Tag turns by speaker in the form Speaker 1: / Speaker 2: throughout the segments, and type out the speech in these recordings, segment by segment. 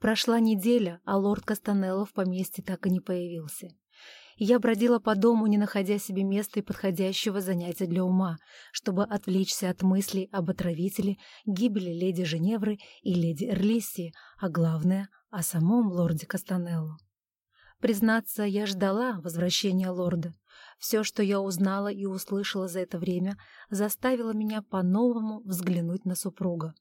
Speaker 1: Прошла неделя, а лорд Кастанелло в поместье так и не появился. Я бродила по дому, не находя себе места и подходящего занятия для ума, чтобы отвлечься от мыслей об отравителе, гибели леди Женевры и леди Эрлиссии, а главное — о самом лорде Кастанелло. Признаться, я ждала возвращения лорда. Все, что я узнала и услышала за это время, заставило меня по-новому взглянуть на супруга.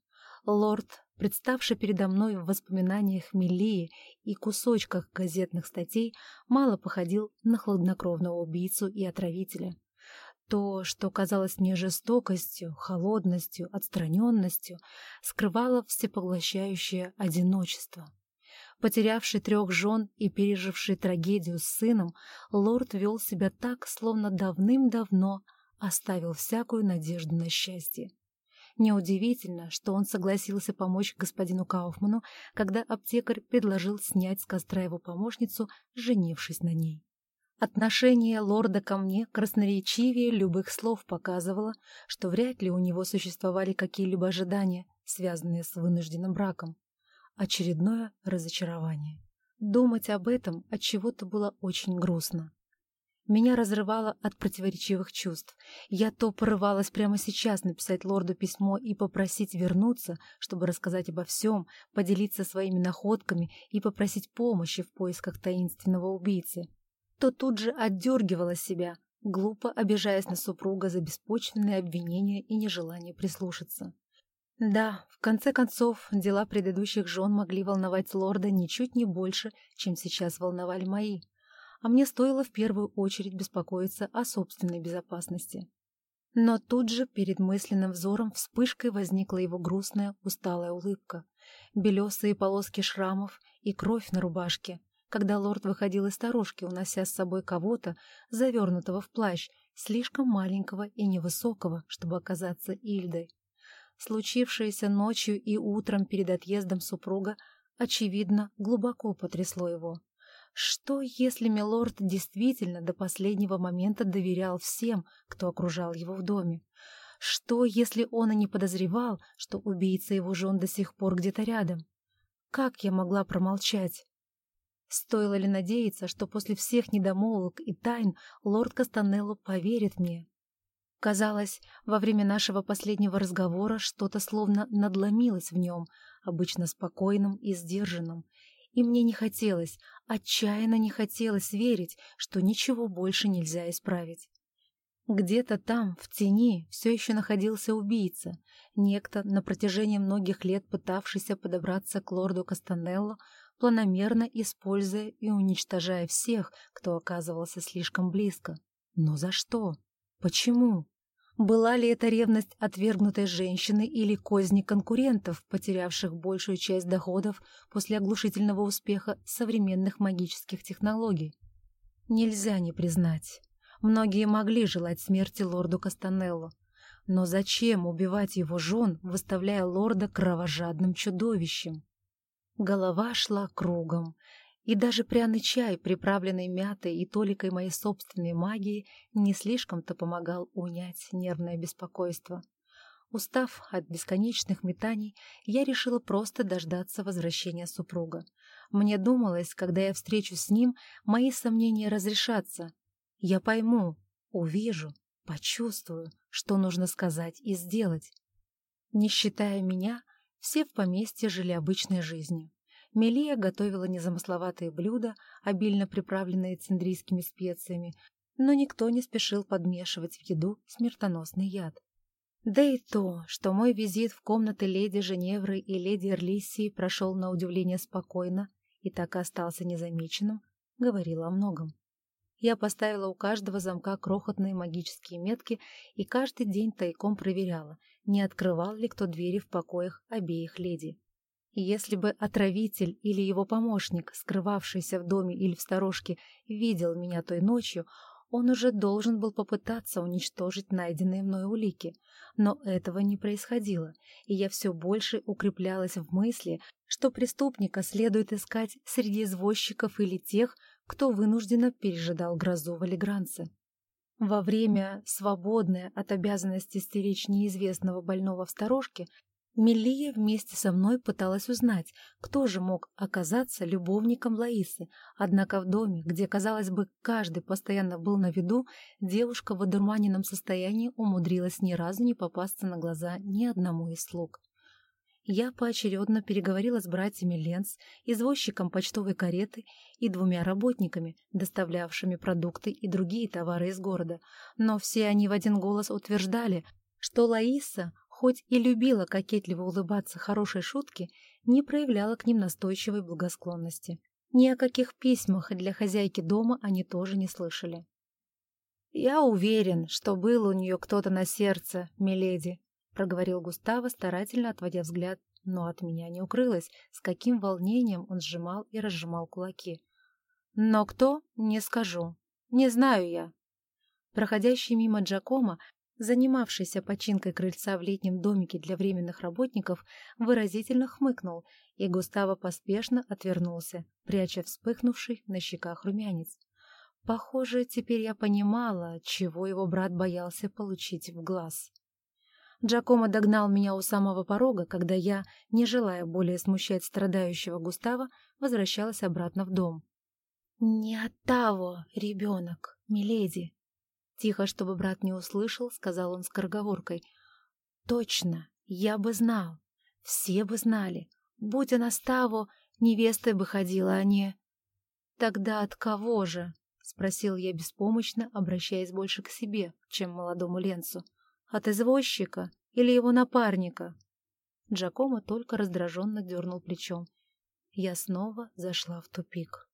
Speaker 1: Лорд, представший передо мной в воспоминаниях Мелии и кусочках газетных статей, мало походил на хладнокровного убийцу и отравителя. То, что казалось мне жестокостью, холодностью, отстраненностью, скрывало всепоглощающее одиночество. Потерявший трех жен и переживший трагедию с сыном, лорд вел себя так, словно давным-давно оставил всякую надежду на счастье. Неудивительно, что он согласился помочь господину Кауфману, когда аптекарь предложил снять с костра его помощницу, женившись на ней. Отношение лорда ко мне красноречивее любых слов показывало, что вряд ли у него существовали какие-либо ожидания, связанные с вынужденным браком. Очередное разочарование. Думать об этом от чего-то было очень грустно. Меня разрывало от противоречивых чувств. Я то порывалась прямо сейчас написать лорду письмо и попросить вернуться, чтобы рассказать обо всем, поделиться своими находками и попросить помощи в поисках таинственного убийцы. То тут же отдергивала себя, глупо обижаясь на супруга за беспочвенные обвинения и нежелание прислушаться. Да, в конце концов, дела предыдущих жен могли волновать лорда ничуть не больше, чем сейчас волновали мои. А мне стоило в первую очередь беспокоиться о собственной безопасности. Но тут же перед мысленным взором вспышкой возникла его грустная, усталая улыбка, белесые полоски шрамов и кровь на рубашке, когда лорд выходил из сторожки, унося с собой кого-то, завернутого в плащ, слишком маленького и невысокого, чтобы оказаться Ильдой. Случившееся ночью и утром перед отъездом супруга, очевидно, глубоко потрясло его. Что, если милорд действительно до последнего момента доверял всем, кто окружал его в доме? Что, если он и не подозревал, что убийца его жен до сих пор где-то рядом? Как я могла промолчать? Стоило ли надеяться, что после всех недомолвок и тайн лорд Кастанелло поверит мне? Казалось, во время нашего последнего разговора что-то словно надломилось в нем, обычно спокойным и сдержанным, и мне не хотелось, отчаянно не хотелось верить, что ничего больше нельзя исправить. Где-то там, в тени, все еще находился убийца, некто, на протяжении многих лет пытавшийся подобраться к лорду Кастанелло, планомерно используя и уничтожая всех, кто оказывался слишком близко. Но за что? Почему? Была ли это ревность отвергнутой женщины или козни конкурентов, потерявших большую часть доходов после оглушительного успеха современных магических технологий? Нельзя не признать. Многие могли желать смерти лорду Кастанелло. Но зачем убивать его жен, выставляя лорда кровожадным чудовищем? Голова шла кругом, и даже пряный чай, приправленный мятой и толикой моей собственной магии, не слишком-то помогал унять нервное беспокойство. Устав от бесконечных метаний, я решила просто дождаться возвращения супруга. Мне думалось, когда я встречусь с ним, мои сомнения разрешатся. Я пойму, увижу, почувствую, что нужно сказать и сделать. Не считая меня, все в поместье жили обычной жизнью. Мелия готовила незамысловатые блюда, обильно приправленные циндрийскими специями, но никто не спешил подмешивать в еду смертоносный яд. Да и то, что мой визит в комнаты леди Женевры и леди Эрлиссии прошел на удивление спокойно и так и остался незамеченным, говорило о многом. Я поставила у каждого замка крохотные магические метки и каждый день тайком проверяла, не открывал ли кто двери в покоях обеих леди. Если бы отравитель или его помощник, скрывавшийся в доме или в сторожке, видел меня той ночью, он уже должен был попытаться уничтожить найденные мной улики. Но этого не происходило, и я все больше укреплялась в мысли, что преступника следует искать среди извозчиков или тех, кто вынужденно пережидал грозу в Алигранце. Во время, свободное от обязанности стеречь неизвестного больного в сторожке, Мелия вместе со мной пыталась узнать, кто же мог оказаться любовником Лаисы, однако в доме, где, казалось бы, каждый постоянно был на виду, девушка в одурманенном состоянии умудрилась ни разу не попасться на глаза ни одному из слуг. Я поочередно переговорила с братьями Ленц, извозчиком почтовой кареты и двумя работниками, доставлявшими продукты и другие товары из города, но все они в один голос утверждали, что Лаиса хоть и любила кокетливо улыбаться хорошей шутке, не проявляла к ним настойчивой благосклонности. Ни о каких письмах для хозяйки дома они тоже не слышали. «Я уверен, что был у нее кто-то на сердце, миледи», — проговорил Густаво, старательно отводя взгляд, но от меня не укрылось, с каким волнением он сжимал и разжимал кулаки. «Но кто? Не скажу. Не знаю я». Проходящий мимо Джакома занимавшийся починкой крыльца в летнем домике для временных работников, выразительно хмыкнул, и Густаво поспешно отвернулся, пряча вспыхнувший на щеках румянец. Похоже, теперь я понимала, чего его брат боялся получить в глаз. Джакомо догнал меня у самого порога, когда я, не желая более смущать страдающего Густава, возвращалась обратно в дом. «Не от того, ребенок, миледи», Тихо, чтобы брат не услышал, сказал он скороговоркой. «Точно, я бы знал. Все бы знали. Будь она Ставо, невестой бы ходила, а не...» «Тогда от кого же?» — спросил я беспомощно, обращаясь больше к себе, чем молодому Ленцу. «От извозчика или его напарника?» Джакомо только раздраженно дернул плечом. Я снова зашла в тупик.